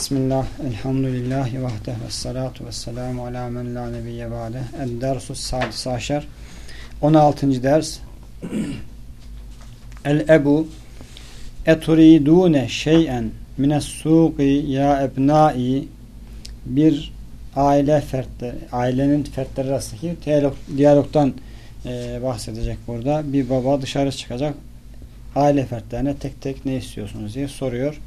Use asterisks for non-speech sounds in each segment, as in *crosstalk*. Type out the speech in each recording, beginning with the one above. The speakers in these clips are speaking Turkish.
Bismillah, elhamdülillahi vahde ve salatu ve selamu ala men la nebiyye ba'de. El-dersus sadis aşer. 16. ders. El-ebu eturidune şeyen mines suqi ya ebnai bir aile fertleri, ailenin fertleri arasındaki diyalog, diyalogdan e, bahsedecek burada. Bir baba dışarı çıkacak aile fertlerine tek tek ne istiyorsunuz diye soruyor.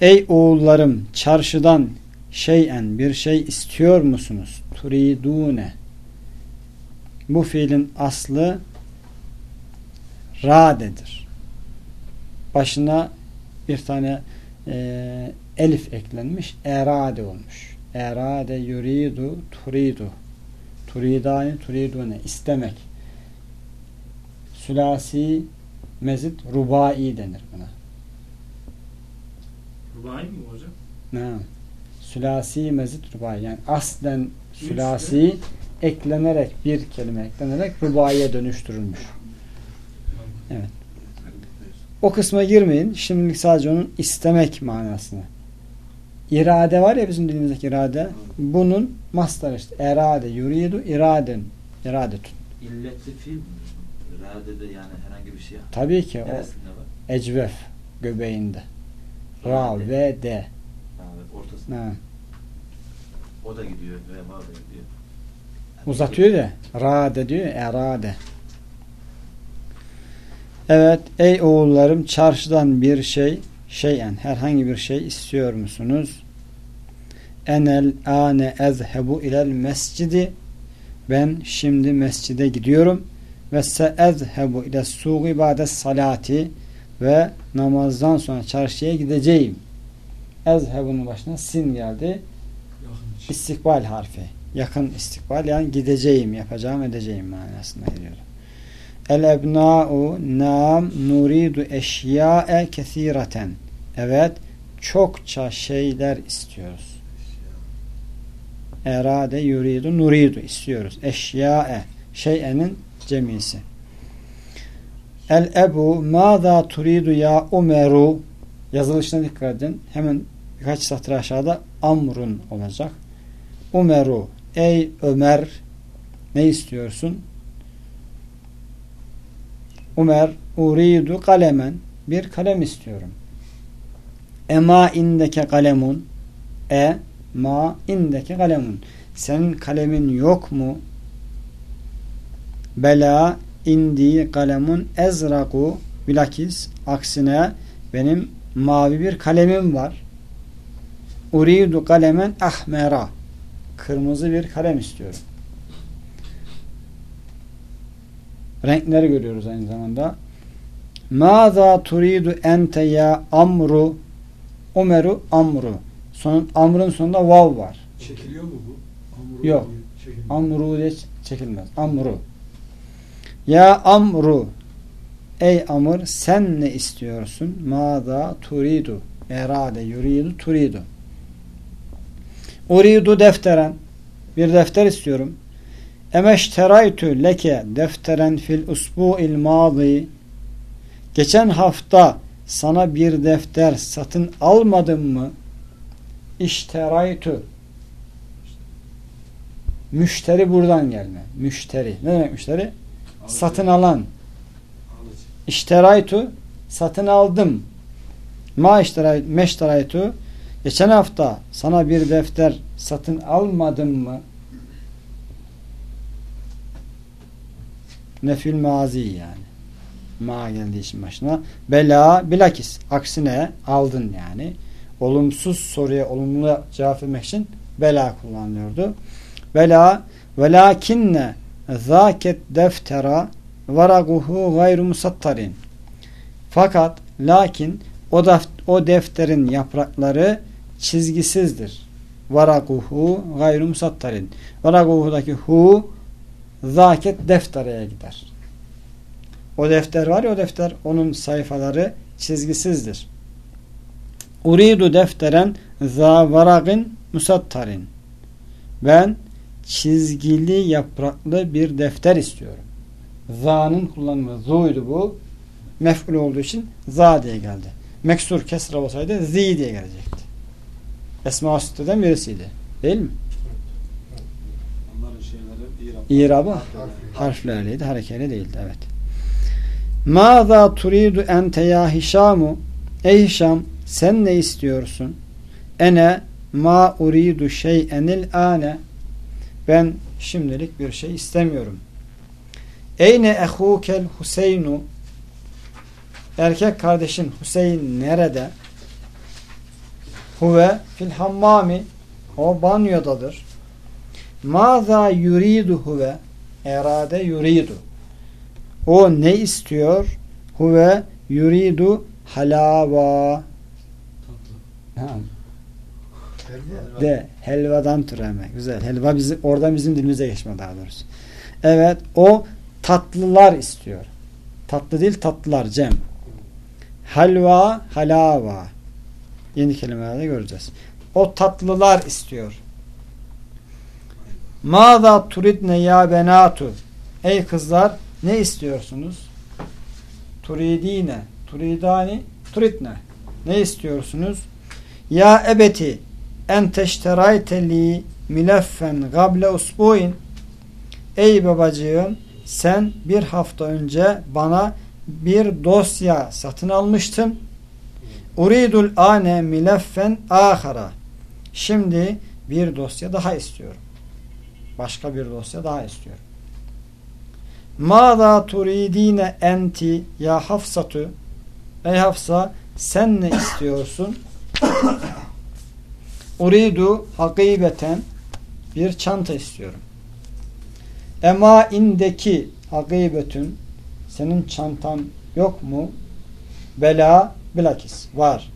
Ey oğullarım çarşıdan şeyen bir şey istiyor musunuz? Turidune bu fiilin aslı radedir. Başına bir tane e, elif eklenmiş. Erade olmuş. Erade yuridu turidu. Turidani turidune. istemek. Sülasi mezit rubai denir buna. Rubai mi hocam? Ne? Sülasi mezit rubai. Yani aslen sülasi eklenerek bir kelime eklenerek rubaiye dönüştürülmüş. Evet. O kısma girmeyin. Şimdilik sadece onun istemek manasını. İrade var ya bizim dilimizdeki irade. Bunun mastar işte. Erade, yuridu, iraden. İradetun. İlletli fiil? İradede yani herhangi bir şey. Tabii ki o ecvef göbeğinde. Ra ve de. Evet, ortasında. Ha. O da gidiyor ve va da gidiyor. Uzatıyor da. Rade diyor. Erade. Evet. Ey oğullarım çarşıdan bir şey şeyen herhangi bir şey istiyor musunuz? Enel ane ezhebu ilel mescidi ben şimdi mescide gidiyorum ve se ezhebu ile suği ba'de salati ve namazdan sonra çarşıya gideceğim. Ezhebunun başına sin geldi. İstikbal harfi. Yakın istikbal yani gideceğim, yapacağım, edeceğim manasına geliyor. El ebna'u nam nuridu eşya'e kesireten. Evet, çokça şeyler istiyoruz. Erade yuridu nuridu istiyoruz. Eşya'e şeyenin cemisi. El ebu maza turidu ya umeru yazılışına dikkat edin. Hemen birkaç satır aşağıda amrun olacak. Umeru ey Ömer ne istiyorsun? Ömer uridu kalemen bir kalem istiyorum. Ema indeke kalemun e ma indeke kalemun senin kalemin yok mu? Bela indi kalemun ezraku bilakis aksine benim mavi bir kalemim var. Uridu kalemen ahmera kırmızı bir kalem istiyorum. Renkleri görüyoruz aynı zamanda. Maza turidu ente ya amru Umeru amru. Son, amrın sonunda vav var. Çekiliyor mu bu? Amru Yok. diye. Amru diye çekilmez. Amru. Ya amru Ey amr sen ne istiyorsun? Maza turidu. Erade yuridu turidu. Uridu defteren. Bir defter istiyorum. Emeşteraytu leke defteren fil usbu'il madi. Geçen hafta sana bir defter satın almadım mı? İşteraytu. Müşteri buradan gelme. Müşteri. Ne demek müşteri? Satın alan. Alıcı. İşteraytu. Satın aldım. Ma işteraytu. Meşteraytu. Geçen hafta sana bir defter satın almadım mı? Nefül mazi yani. Ma geldiği için başına. Bela bilakis. Aksine aldın yani. Olumsuz soruya olumlu cevap vermek için bela kullanılıyordu. Bela velakinne zâket deftera varaguhu gayru musattarin. Fakat lakin o, o defterin yaprakları çizgisizdir. Varaguhu gayru musattarin. Varaguhu'daki hu zaket deftereye gider. O defter var ya o defter onun sayfaları çizgisizdir. Uridu defteren za varagin musattarin. Ben çizgili yapraklı bir defter istiyorum. Za'nın kullanımı zuydu bu. Mef'ul olduğu için za diye geldi. Meksur kesra olsaydı zi diye gelecekti. Esma-ı Hüsna'dan birisiydi. Değil mi? İrabı harflerliydi, harekeli değildi. Evet. Mâzâ turidu ente ya Hişamu Ey Hişam sen ne istiyorsun? Ene ma uridu şey'enil ane Ben şimdilik bir şey istemiyorum. Eyne ehukel Hüseynu Erkek kardeşin Hüseyin nerede? Huve fil hammami O banyodadır. Maza yuridu huve erade yuridu o ne istiyor? Huve yuridu halava Tatlı. ha. De helvadan türeme. Güzel. Helva bizim oradan bizim dilimize geçme daha doğrusu. Evet o tatlılar istiyor. Tatlı değil tatlılar cem. Halva halava. Yeni kelimelerde göreceğiz. O tatlılar istiyor. Mâzâ turidne ya benatu. Ey kızlar ne istiyorsunuz? Turidine, turidani, turidne. Ne istiyorsunuz? Ya ebeti en teşterayte li mileffen gable usbuin. Ey babacığım sen bir hafta önce bana bir dosya satın almıştın. Uridul ane mileffen ahara. Şimdi bir dosya daha istiyorum. Başka bir dosya daha istiyorum. Mâzâ turidîne enti ya Hafsatu Ey Hafsa sen ne istiyorsun? Uridu hakibeten bir çanta istiyorum. Ema indeki hakibetün senin çantan yok mu? Bela bilakis var.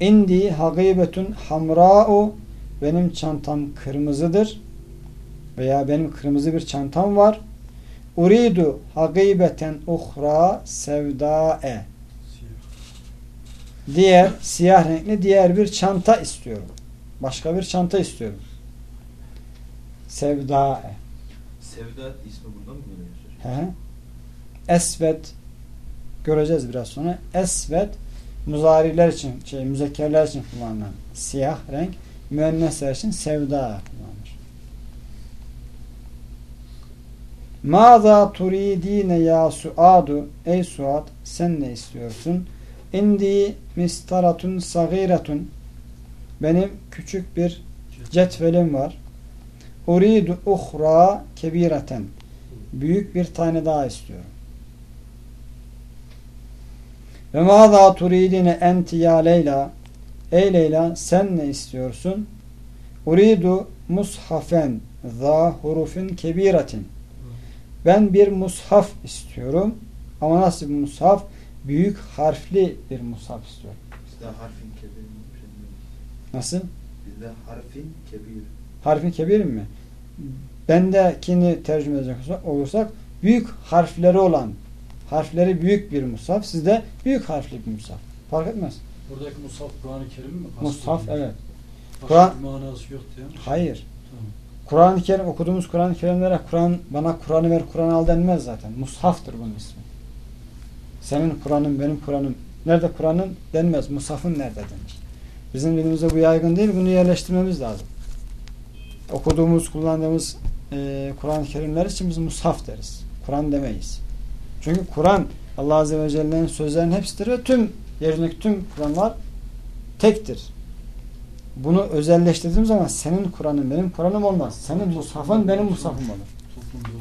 İndi hakibetün hamra'u benim çantam kırmızıdır veya benim kırmızı bir çantam var. Uridu hakibeten uhra sevdae diğer siyah renkli diğer bir çanta istiyorum. Başka bir çanta istiyorum. Sevdae. Sevda ismi bundan mı geliyor? He. Esvet göreceğiz biraz sonra. Esvet muzariler için, şey müzekkerler için kullanılan siyah renk, müennesler için sevda kullanılır. Maza turidine ya suadu ey suad sen ne istiyorsun? İndi mistaratun sagiratun benim küçük bir cetvelim var. Uridu uhra kebireten büyük bir tane daha istiyorum. Ve maza turidine enti ya Leyla Ey Leyla sen ne istiyorsun? Uridu mushafen za hurufin kebiratin ben bir mushaf istiyorum. Ama nasıl bir mushaf? Büyük harfli bir mushaf istiyorum. Bizde harfin kebir mi? Bir şey demiyoruz. Nasıl? Bizde harfin kebir. Harfin kebir mi? Bendekini tercüme edecek olursak büyük harfleri olan harfleri büyük bir mushaf. Sizde büyük harfli bir mushaf. Fark etmez. Buradaki Musaf Kur'an-ı Kerim mi? Mushaf evet. Kur'an- manası yok diye. Hayır. Tamam. Kur'an-ı Kerim okuduğumuz Kur'an-ı Kerimlere Kur'an bana Kur'an'ı ver Kur'an al denmez zaten. Mushaftır bunun ismi. Senin Kur'an'ın benim Kur'an'ım nerede Kur'an'ın denmez. Mushaf'ın nerede denir. Bizim dilimizde bu yaygın değil. Bunu yerleştirmemiz lazım. Okuduğumuz, kullandığımız e, Kur'an-ı Kerimler için biz mushaf deriz. Kur'an demeyiz. Çünkü Kur'an Allah Azze ve Celle'nin sözlerinin hepsidir ve tüm yeryüzündeki tüm Kur'anlar tektir. Bunu özelleştirdiğim zaman senin Kur'an'ın benim Kur'an'ım olmaz. Senin mushafın benim mushafım olur.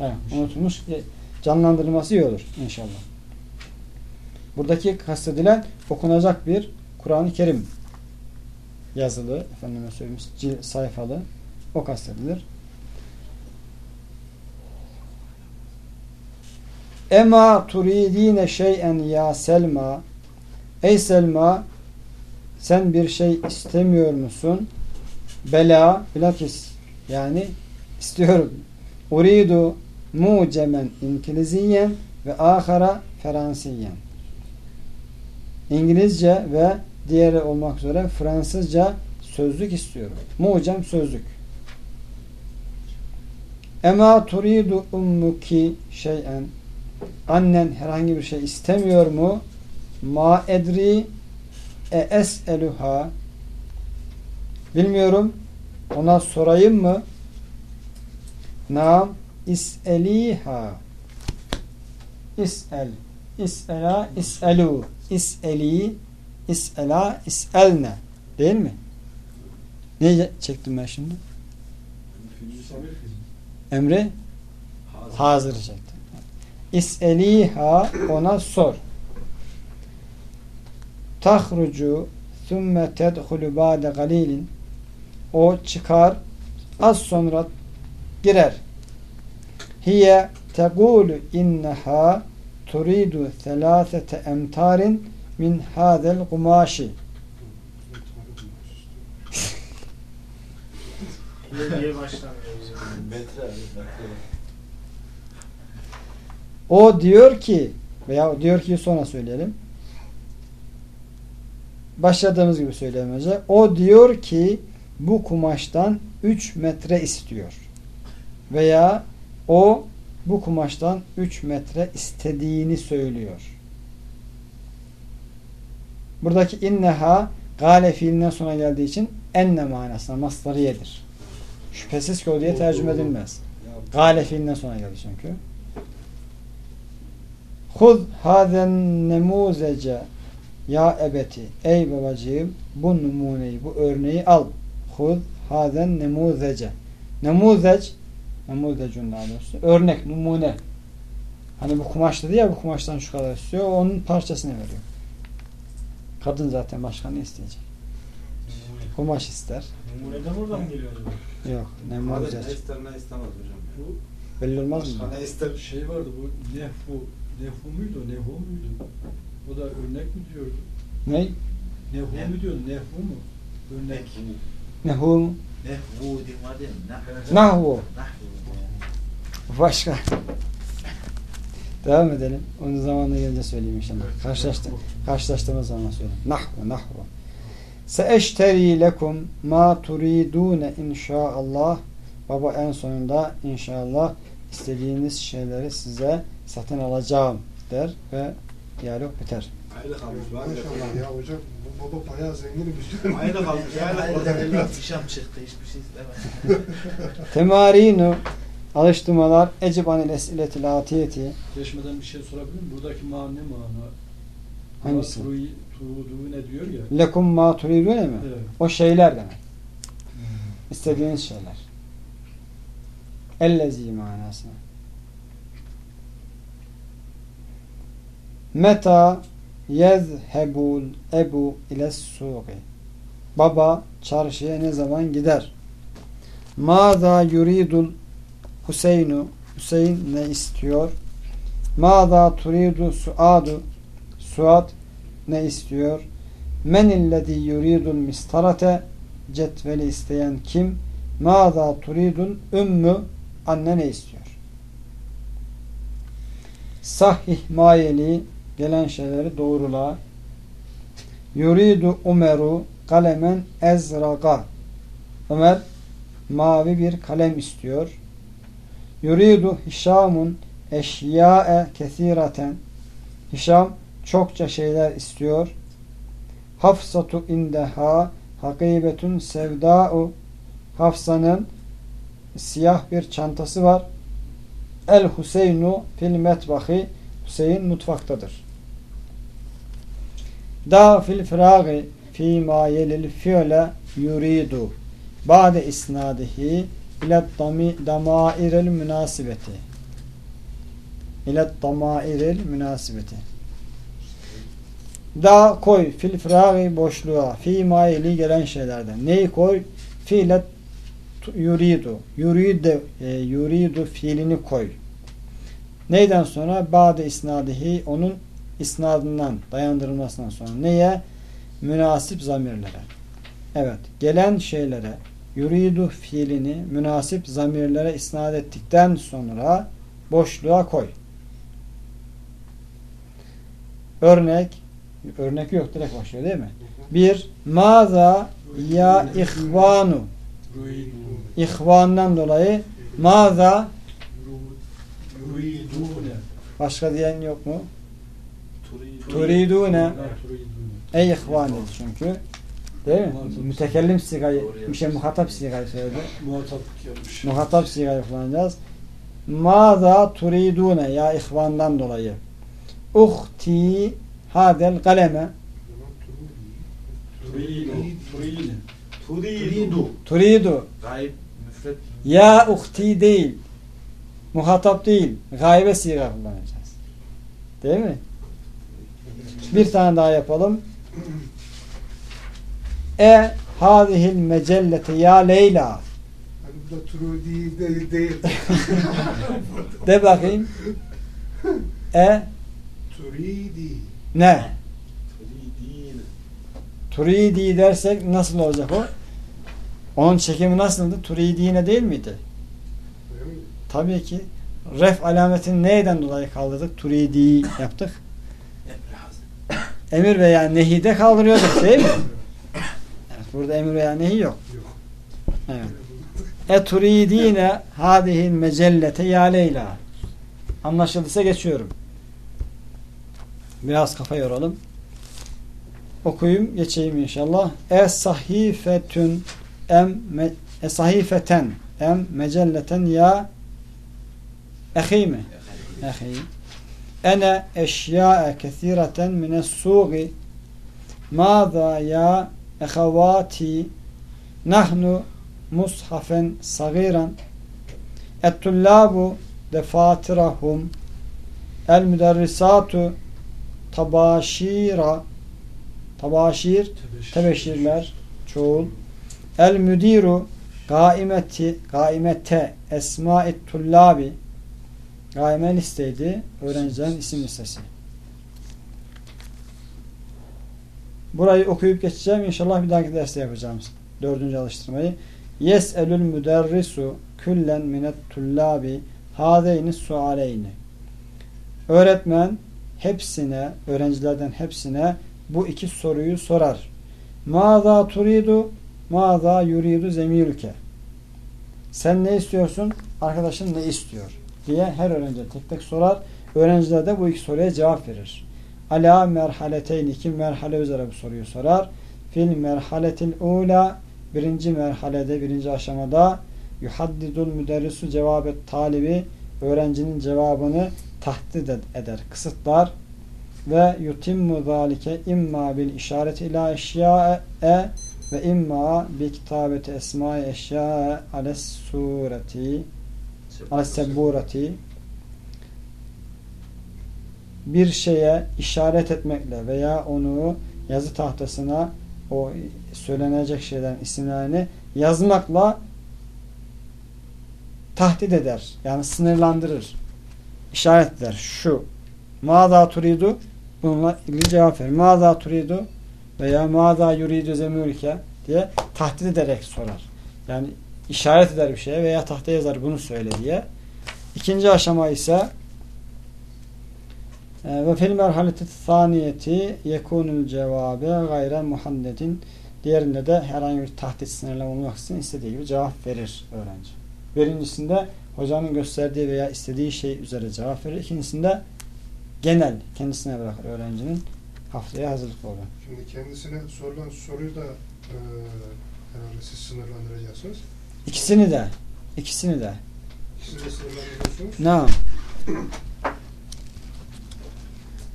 Evet, unutulmuş e, canlandırılması iyi olur inşallah. Buradaki kastedilen okunacak bir Kur'an-ı Kerim yazılı, efendime söyleyeyim, sayfalı o kastedilir. Ema turidine şeyen ya Selma Ey Selma sen bir şey istemiyor musun? Bela bilakis yani istiyorum. Uridu mucemen İngiliziyen ve ahara Fransiyen. İngilizce ve diğeri olmak üzere Fransızca sözlük istiyorum. Mucem sözlük. Ema turidu ummuki şeyen annen herhangi bir şey istemiyor mu? Ma edri e es'eluha Bilmiyorum. Ona sorayım mı? Nam is'eliha. İs'el. İs'ela, is'elu. İs'eli, is'ela, is'elne. Değil mi? Ne çektim ben şimdi? Emre hazır çektim. İs'eliha ona sor. Tahrucu thumme tedhulu ba'de galilin o çıkar az sonra girer. Hiye tegulu inneha turidu thelâthete emtarin min hadel kumaşi. O diyor ki veya diyor ki sonra söyleyelim. Başladığımız gibi söyleyelim önce. O diyor ki bu kumaştan 3 metre istiyor. Veya o bu kumaştan 3 metre istediğini söylüyor. Buradaki inneha gale fiilinden sonra geldiği için enne manasına masdariyedir. Şüphesiz ki o diye tercüme edilmez. Gale fiilinden sonra geldi çünkü. Huz hazen nemuzece ya ebeti ey babacığım bu numuneyi bu örneği al. Huz hazen nemuzece. Nemuzec nemuzecun daha doğrusu. Örnek, numune. Hani bu kumaş dedi ya bu kumaştan şu kadar istiyor. Onun parçasını veriyor. Kadın zaten başka ne isteyecek? Kumaş ister. Numuneden oradan geliyor acaba? Yok. Abi Nemuzec. ne ister ne istemez hocam. Bu Belli olmaz mı? Ne ister? şey vardı bu nehfu nehfu muydu nehu muydu? O da örnek mi diyordu? Ne? Nehu Ne? mu diyor nehu mu? Örnek. Nehu. Ne bu din var değil mi? Ne? Nahvu. Nahvu. Başka. Devam edelim. Onun zamanına gelince söyleyeyim inşallah. Karşılaştı, karşılaştığımız zaman söyleyeyim. Nahvu, nahvu. Seeşteri lekum ma turidune inşaallah. Baba en sonunda inşallah istediğiniz şeyleri size satın alacağım der ve diyalog biter. Ayrı kalmış. Maşallah ya hocam bu baba bayağı zenginmiş. Ayrı kalmış. Ayrı kalmış. Şam çıktı. Hiçbir şey istemez. Temarinu alıştırmalar ecib anil esiletil atiyeti Geçmeden bir şey sorabilir miyim? Buradaki ma ne mana? Hangisi? Ne diyor ya? lekum ma turidune mi? Evet. O şeyler demek. İstediğiniz şeyler. Ellezi manasına. Meta yezhebul ebu ile suği. Baba çarşıya ne zaman gider? Mâzâ yuridul Hüseynu Hüseyin ne istiyor? Mâzâ turidu suadu Suad ne istiyor? Men illezî yuridul mistarate cetveli isteyen kim? Mâzâ turidul ümmü anne ne istiyor? Sahih mayeli gelen şeyleri doğrula. Yuridu Umeru kalemen ezraga. Ömer mavi bir kalem istiyor. Yuridu Hişamun eşya'e kesireten. Hişam çokça şeyler istiyor. Hafsatu indeha hakibetun sevda'u. Hafsa'nın siyah bir çantası var. El Huseynu fil metbahi. Hüseyin mutfaktadır. Da fil firagi fi ma yelil fi'le yuridu. Ba'de isnadihi ile damairel münasibeti. İle damairel münasibeti. Da koy fil firagi boşluğa fi ma yeli gelen şeylerden. Neyi koy? Fiile yuridu. Yuridu, e, yuridu fiilini koy. Neyden sonra? Ba'de isnadihi onun isnadından dayandırılmasından sonra neye? Münasip zamirlere. Evet. Gelen şeylere yuridu fiilini münasip zamirlere isnat ettikten sonra boşluğa koy. Örnek örnek yok direkt başlıyor değil mi? Bir maza ya ihvanu ihvandan dolayı maza başka diyen yok mu? Turi. Turidune ey ihvan dedi çünkü. Değil mi? Muhatap. Mütekellim sigayı, bir şey muhatap sigayı söyledi. Muhatap gelmiş. Muhatap sigayı kullanacağız. Maza turidune ya ihvandan dolayı. Uhti hadel kaleme Turidu. Turidu. Turidu. turidu Gayb müfret ya uhti değil. Muhatap değil. Gaybe siga kullanacağız. Değil mi? Bir tane daha yapalım. E hadihil mecellete ya Leyla. Hani da true değil değil değil. *laughs* De bakayım. E Turidi. ne? Turidin. Turidi dersek nasıl olacak o? Onun çekimi nasıldı? Turidine değil miydi? Tabii ki. Ref alametini neyden dolayı kaldırdık? Turidi yaptık. Emir veya nehide kaldırıyorduk değil mi? *laughs* Burada emir veya nehi yok. Yok. Evet. E turidine hadihil mecellete ya Leyla. Anlaşıldıysa geçiyorum. Biraz kafa yoralım. Okuyayım, geçeyim inşallah. E sahifetün em me, e sahifeten em mecelleten ya ehi mi? Ehi. Ene eşyae kesireten mines suği Mâzâ ya ehevâti nahnu mushafen sagiran ettullabu defatirahum el müderrisatu tabaşira tabaşir tebeşirler çoğul. El müdiru gaimeti gaimete esma'it tullabi. Gaime listeydi. Öğrencilerin isim listesi burayı okuyup geçeceğim. İnşallah bir dahaki derste yapacağım dördüncü alıştırmayı. Yes'elül müderrisu küllen minet tullabi hadeyni sualeyni. Öğretmen hepsine öğrencilerden hepsine bu iki soruyu sorar. Maza turidu maza yuridu zemiruke sen ne istiyorsun? Arkadaşın ne istiyor? diye her öğrenci tek tek sorar. Öğrenciler de bu iki soruya cevap verir ala merhaleteyn iki merhale üzere bu soruyu sorar? Fil merhaletil ula. Birinci merhalede birinci aşamada yuhaddidul müderrisu cevabet talibi öğrencinin cevabını tahdid eder, kısıtlar. Ve yutimmu zalike imma bil işareti ila eşyae ve imma bi kitabeti esma eşyae ales sureti ales sebbureti bir şeye işaret etmekle veya onu yazı tahtasına o söylenecek şeylerin isimlerini yazmakla tahdit eder. Yani sınırlandırır. İşaret eder. Şu. Maza turidu bununla ilgili cevap verir. Maza turidu veya maza yuridu zemurike diye tahdit ederek sorar. Yani işaret eder bir şeye veya tahta yazar bunu söyle diye. İkinci aşama ise ve fil merhaleti saniyeti yekunul cevabe gayre muhaddedin diğerinde de herhangi bir tahdit sınırlama olmaksızın istediği gibi cevap verir öğrenci. Birincisinde hocanın gösterdiği veya istediği şey üzere cevap verir. İkincisinde genel kendisine bırakır öğrencinin haftaya hazırlıklı olur. Şimdi kendisine sorulan soruyu da e, herhalde siz sınırlandıracaksınız. İkisini de ikisini de İkisini de sınırlandırıyorsunuz. Naam. *clears throat*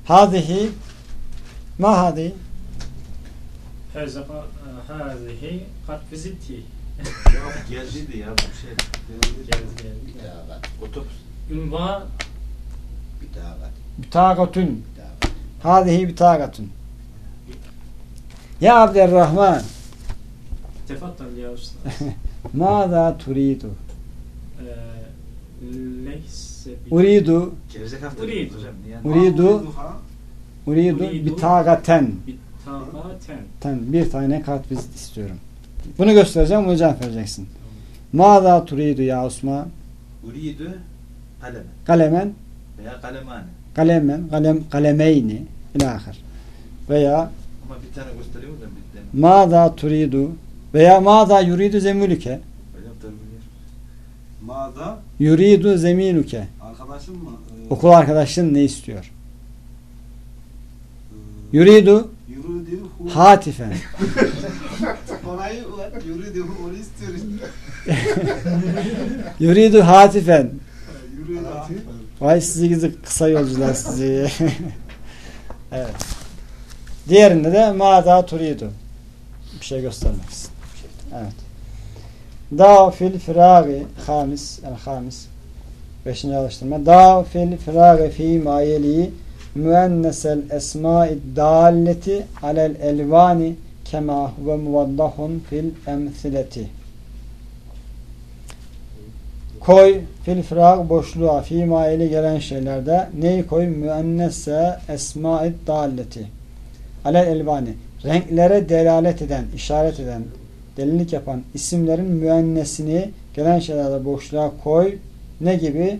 Hadihi ma hadi Her zaman hâzihi kat viziti. Ya geldiydi ya bu şey. Geldi geldi. Bitagat. Otobüs. Ünvan Bitagat. bitagatun Bitagat. hadihi bitagatun Ya Abdurrahman tefaddal ya usta. *laughs* Mâzâ turidu Eee, Uridu Gelecek hafta Uridu. Uridu Uridu bitagaten bitagaten. Ten, bir tane kart vizit istiyorum. Bunu göstereceğim, bunu cevap vereceksin. Mâzâ turidu ya Osman? Uridu kalem Kalemen, veya kalemane. kalemen, kalem, kalemeyni ilahir. Veya Ama bir tane gösteriyor da bir tane. mâzâ turidu veya mâzâ yuridu zemülüke. Mağda yuridu zemiluke arkadaşım mı? Ee, okul arkadaşın ne istiyor? e, Yuridu Yürüdü Hatifen. *laughs* Ulan yürüdü onu istiyoruz. *laughs* Yuridu hatifen. Yürüdü. Vay sizi gidi kısa yolcular sizi. *laughs* evet. Diğerinde de maza turidu. Bir şey göstermek için. Evet. Da fil firagi hamis el hamis. Beşinci alıştırma. Da fil firagi fi ma yeli müennesel esma'i dalleti alel elvani kema huve muvaddahun fil emthileti. Koy fil firag boşluğa fi maili gelen şeylerde neyi koy? Müennesse esma'i dalleti. Alel elvani. Renklere delalet eden, işaret eden, delilik yapan isimlerin müennesini gelen şeylerde boşluğa koy. Ne gibi?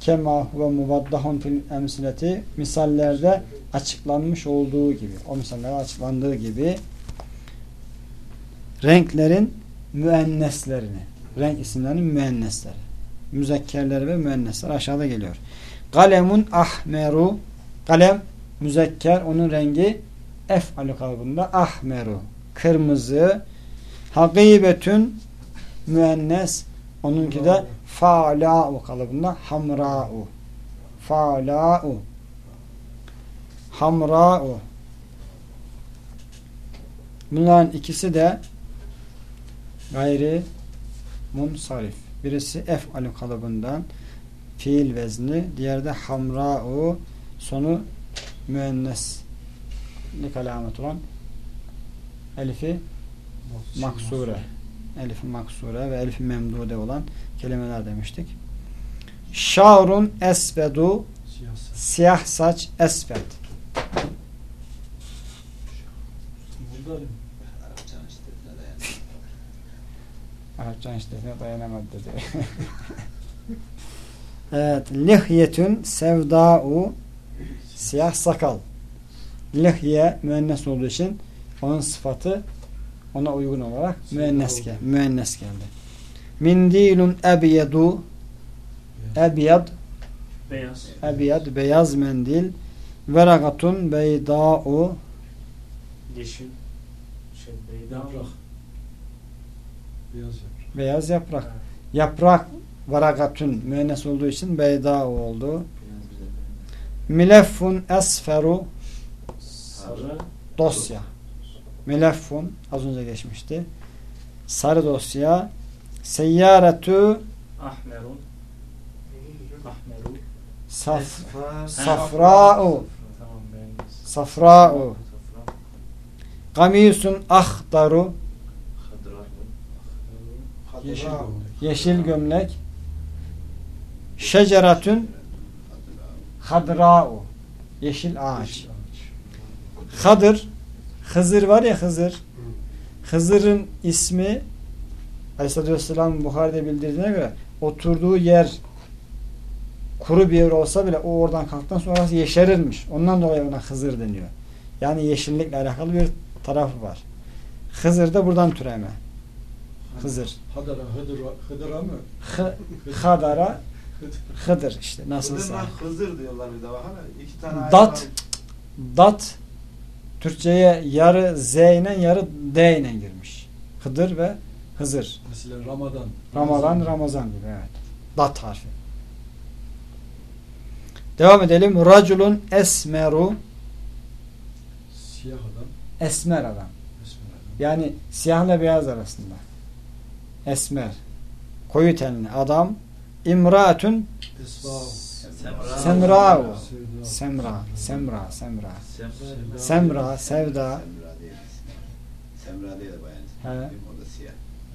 Kema ve muvaddahun fil emsileti misallerde açıklanmış olduğu gibi. O misallerde açıklandığı gibi renklerin müenneslerini renk isimlerinin müennesleri. Müzekkerleri ve müennesler aşağıda geliyor. Kalemun ahmeru kalem müzekker onun rengi ef'alü kalıbında ahmeru kırmızı hakibetün müennes onunki de fa'la'u kalıbında hamra'u. Fa'la'u. Hamra'u. Bunların ikisi de gayri munsarif. Birisi ef'alü kalıbından fiil vezni, diğeri de hamra'u. Sonu müennes. Alamet olan? Elifi maksure. Elifi maksure ve elifi memdude olan kelimeler demiştik. Şaurun esvedu siyah saç esved. Arapçan işte dayanamadı dedi. *laughs* evet. Lihyetün sevda'u siyah sakal. Lihye müennes olduğu için onun sıfatı ona uygun olarak müennes, gel, müennes geldi. Mindilun ebyedu ebyad Beyaz. ebyad beyaz mendil veragatun beyda'u Yeşil. Şey beyda. Yaprak. Beyaz yaprak. beyaz yaprak. Ha, Yaprak veragatun müennes olduğu için beyda'u oldu. Mileffun esferu Sarı. dosya. Mileffun az önce geçmişti. Sarı dosya. Seyyaretu Ahmerun. Ahmeru. saf, safra'u safra'u ahdaru Hadra. Yeşil gömlek. yeşil gömlek şeceratun hadra'u yeşil ağaç Yeşil ağaç. Hadır Hızır var ya Hızır Hızır'ın ismi Aleyhisselatü Vesselam Buhari'de bildirdiğine göre oturduğu yer kuru bir yer olsa bile o oradan kalktıktan sonra orası yeşerirmiş. Ondan dolayı ona Hızır deniyor. Yani yeşillikle alakalı bir tarafı var. Hızır da buradan türeme. Hızır. Hadara, Hıdıra, Hıdıra mı? Hı, hadara Hıdır işte nasılsa. Hıdır'la Hızır diyorlar bir de bakana. İki tane Dat dat Türkçe'ye yarı Z ile yarı D ile girmiş. Hıdır ve Hızır. Mesela Ramazan. Ramazan, Ramazan gibi evet. Dat harfi. Devam edelim. Raculun esmeru Siyah adam. esmer adam. Esmer adam. Yani siyahla beyaz arasında. Esmer. Koyu tenli adam. İmraatun. Semra. Semra. Semra. Semra. Semra. Semra. Sevda. Semra değil. Semra değil de bayan. He. O da siyah.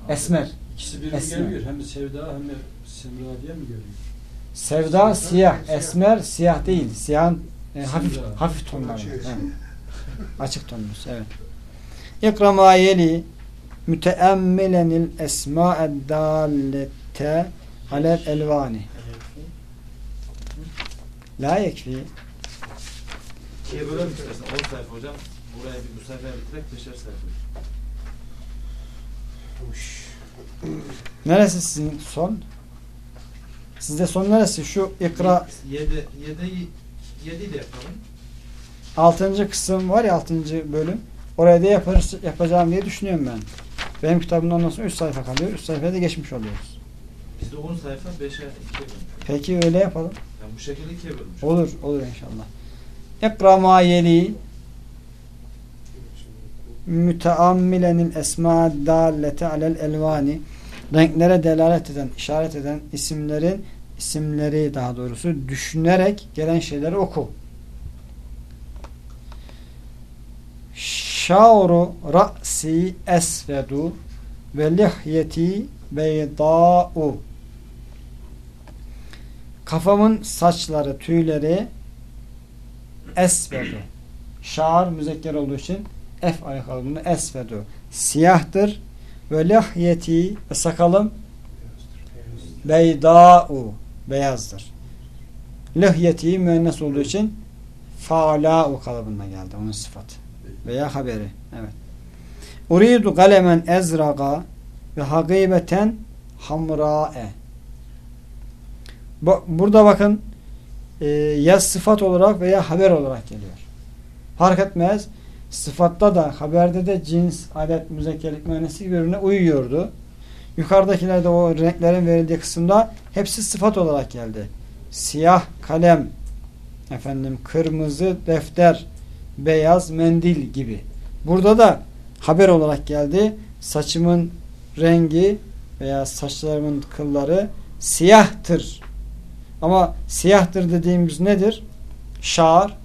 Esmer. İkisi birine Esmer. geliyor. Hem Sevda hem de Semra diye mi geliyor? Sevda siyah. Esmer siyah değil. Siyahın e, hafif hafif tonları. Açık. Evet. Açık *laughs* tonumuz. Evet. İkra ma yeli müteemmilenil esma'ed dallete alel elvani. La yekfi. İkiye bölelim istersen. 10 sayfa hocam. Buraya bir bu sayfaya bitirek beşer sayfa. Neresi sizin son? Sizde son neresi? Şu ikra 7 7 7 ile yapalım. altıncı kısım var ya altıncı bölüm. Oraya da yaparız, yapacağım diye düşünüyorum ben. Benim kitabımda ondan sonra 3 sayfa kalıyor. 3 sayfaya da geçmiş oluyoruz. Bizde 10 sayfa 5'e 2'ye bölmüş. Peki öyle yapalım. Yani bu şekilde 2'ye bölmüş. Olur, olur inşallah. İkra ma yeli müteammilenil esma dallete alel elvani renklere delalet eden, işaret eden isimlerin isimleri daha doğrusu düşünerek gelen şeyleri oku. Şauru ra'si esvedu ve lihyeti beyda'u Kafamın saçları, tüyleri esvedu. Şaar müzekker olduğu için F ayakkabımda esvedu. Siyahtır. Ve lihyeti ve sakalım beyda'u. Beyazdır. Lihyeti müennes olduğu için fa'la'u kalıbında geldi. Onun sıfatı. Veya haberi. Evet. Uridu galemen ezraga ve hagibeten hamra'e. Bu- Burada bakın e, ya sıfat olarak veya haber olarak geliyor. Fark etmez. Sıfatta da haberde de cins, adet, müzekkerlik mühendislik birbirine uyuyordu. Yukarıdakilerde o renklerin verildiği kısımda hepsi sıfat olarak geldi. Siyah kalem, efendim kırmızı defter, beyaz mendil gibi. Burada da haber olarak geldi. Saçımın rengi veya saçlarımın kılları siyahtır. Ama siyahtır dediğimiz nedir? Şaar,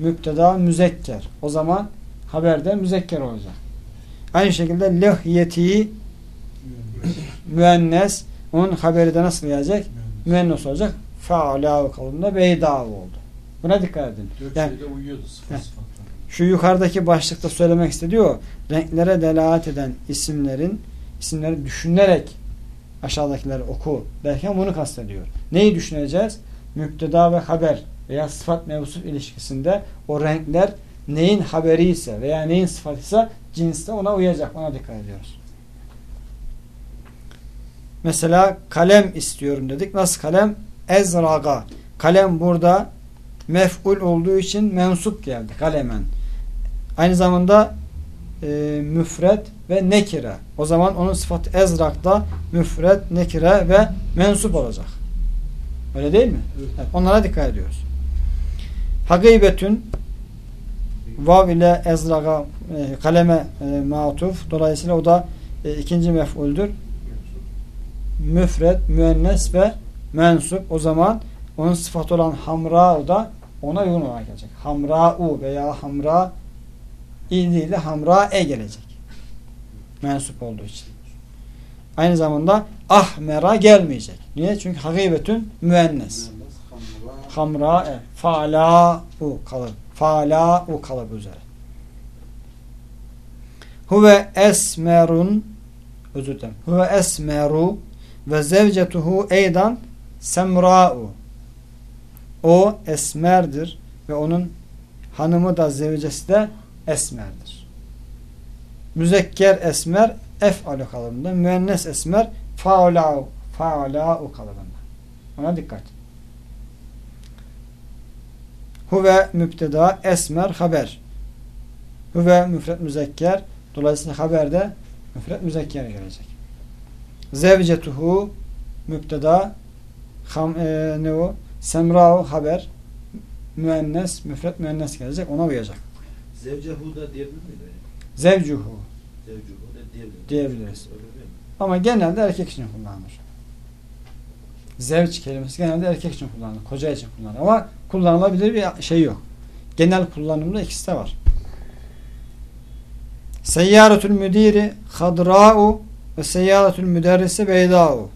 müpteda, müzekker. O zaman haberde müzekker olacak. Aynı şekilde lihyeti müennes onun haberi de nasıl gelecek? Müennes olacak. Fa'alahu kalında beydav oldu. Buna dikkat edin. Yani şu yukarıdaki başlıkta söylemek istediği o. Renklere delalet eden isimlerin isimleri düşünerek aşağıdakileri oku derken bunu kastediyor. Neyi düşüneceğiz? Müpteda ve haber veya sıfat mevsuf ilişkisinde o renkler neyin haberi ise veya neyin sıfatıysa cinste ona uyacak. Ona dikkat ediyoruz. Mesela kalem istiyorum dedik. Nasıl kalem? Ezraga. Kalem burada mef'ul olduğu için mensup geldi. Kalemen. Aynı zamanda e, müfret ve nekire. O zaman onun sıfatı ezrakta müfret, nekire ve mensup olacak. Öyle değil mi? Evet. Evet, onlara dikkat ediyoruz. Hagıybetün vav ile ezraga e, kaleme e, matuf. Dolayısıyla o da e, ikinci mef'uldür. Müfret, müennes ve mensup. O zaman onun sıfatı olan hamra da ona uygun olarak gelecek. Hamra'u veya hamra i değil de hamra e gelecek. Mensup olduğu için. Aynı zamanda ahmera gelmeyecek. Niye? Çünkü hagibetün müennes. Hamra e. Fa'la'u kalır. Fa'la'u kalıbı üzere. Huve esmerun özür dilerim. Huve esmeru ve zevcetuhu eydan semra'u. O esmerdir ve onun hanımı da zevcesi de esmerdir. Müzekker esmer ef'alu kalıbında. Müennes esmer fa'la'u fa'la'u kalıbında. Ona dikkat. Huve müpteda esmer haber. Huve müfret müzekker. Dolayısıyla haberde müfret müzekker gelecek. Zevcetuhu müpteda ham, e, ne o? Semra'u haber müennes, müfret müennes gelecek. Ona uyacak. Zevcehu da diyebilir miydi? Zevcuhu Zevcehu da diyebilir. Diyebiliriz. Mi? ama genelde erkek için kullanılır. Zevç kelimesi genelde erkek için kullanılır. Koca için kullanılır. Ama kullanılabilir bir şey yok. Genel kullanımda ikisi de var. Seyyâretül müdiri hadra'u ve seyyâretül müderrisi beydâ'u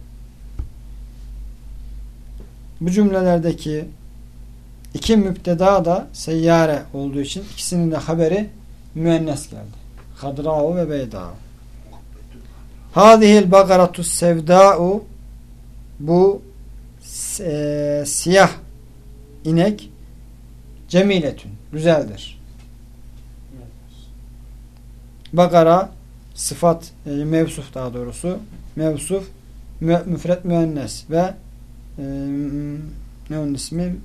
Bu cümlelerdeki iki müpteda da seyyare olduğu için ikisinin de haberi müennes geldi. Hadra'u ve beydâ'u Hadihil bagaratu sevda'u bu e, siyah inek cemiletün güzeldir. Bagara sıfat e, mevsuf daha doğrusu mevsuf mü, müfret müennes ve e, ne onun ismi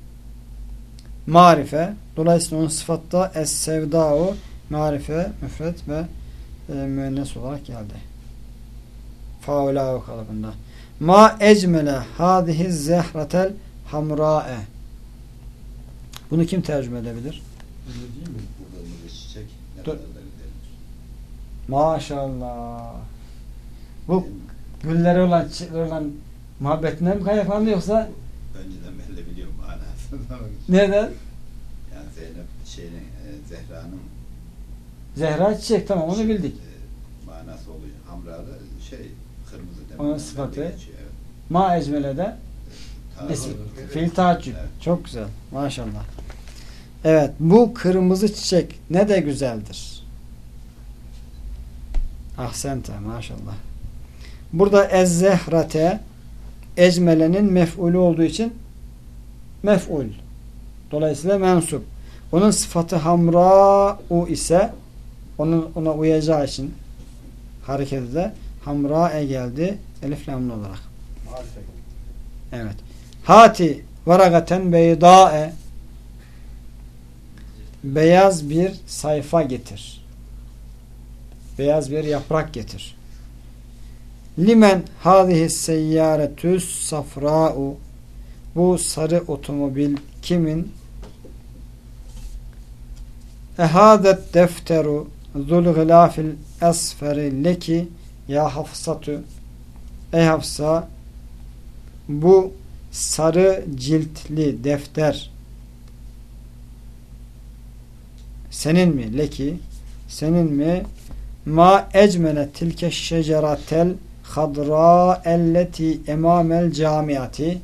marife dolayısıyla onun sıfatta es sevda'u marife, müfret ve e, müennes olarak geldi. Faulâhu kalıbında. Ma ecmele hâzihi zehratel hamrâe. Bunu kim tercüme edebilir? Öyle değil mi? Çiçek. Maşallah. Bu güllere olan, çiçeklere olan muhabbetinden mi kaynaklandı yoksa Önceden ben de biliyorum manasını. *laughs* neden? yani Zeynep şeyin, e, Zehra'nın Zehra çiçek tamam onu bildik. e, manası oluyor. Hamralı şey kırmızı demek. Onun sıfatı. Geçiyor, evet. Ma ecmele'de Ta- ismi. Fiil taaccüp. Evet. Çok güzel. Maşallah. Evet. Bu kırmızı çiçek ne de güzeldir. Ahsente. Maşallah. Burada ezzehrate ecmelenin mef'ulü olduğu için mef'ul. Dolayısıyla mensup. Onun sıfatı hamra'u ise onun ona uyacağı için hareketi de hamra'e geldi. Elif lamlı olarak. Marife. Evet. Hati varagaten beydâe beyaz bir sayfa getir. Beyaz bir yaprak getir. Limen hâzihi seyyâretüs safrâ'u bu sarı otomobil kimin? Ehâdet defteru zul gılâfil esferi leki ya hafsatü Ey Hafsa bu sarı ciltli defter senin mi leki senin mi ma ecmene tilke şeceratel hadra elleti emamel camiati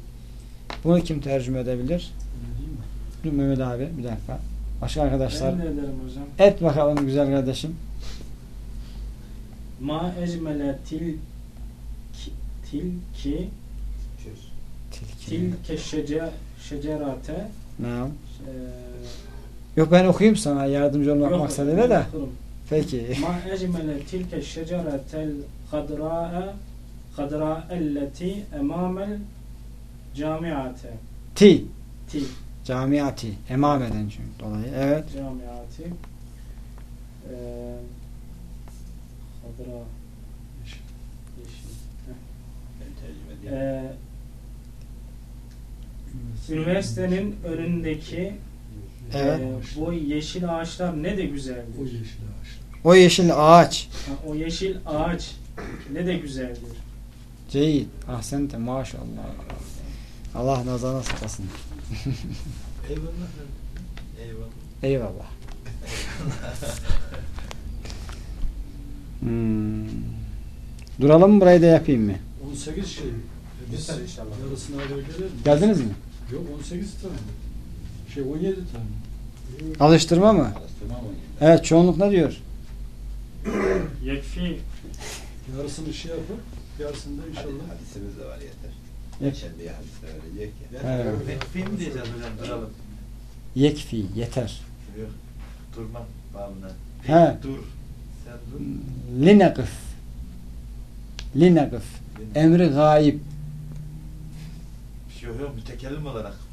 bunu kim tercüme edebilir? Dur Mehmet abi bir dakika. Başka arkadaşlar Ben ederim hocam? et bakalım güzel kardeşim. Ma ecmele til ki, tilki Tilki. Tilke şece, şecerate eee, Yok ben okuyayım sana yardımcı olmak yok, maksadıyla da. okurum. Peki. Ma ecmele tilke şeceretel hadra'a hadra elleti emamel camiate Ti. ti Camiati. Emameden çünkü dolayı. Evet. camiati eee hadra Yeşil. yeşil Ben tercüme edeyim. Eee, üniversitenin önündeki Evet. eee, bu yeşil ağaçlar ne de O güzeldir. yeşil ağaçlar. O yeşil ağaç. Ha, o yeşil ağaç ne de güzeldir. Ceyid. Ahsente maşallah. Allah nazarına saklasın. Eyvallah. Eyvallah. Eyvallah. Hmm. Duralım mı burayı da yapayım mı? 18 şey. Biz inşallah. yarısına kadar gelir mi? Geldiniz mi? Yok 18 tane. Şey 17 tane. Alıştırma mı? Alıştırma? Evet çoğunluk ne diyor? *coughs* Yekfi Yarısını şey yapıp yarısını da Hadi, inşallah. hadisimiz de var yeter. Geçen bir hadis de verecek ya. Evet. Mekfi mi diyeceğiz hocam? Duralım. Yekfi. Yeter. Yok. Durma babına. He. Dur. Sen dur. Linekıf. Linekıf. Emri gayip. Yok yok mütekellim olarak dur.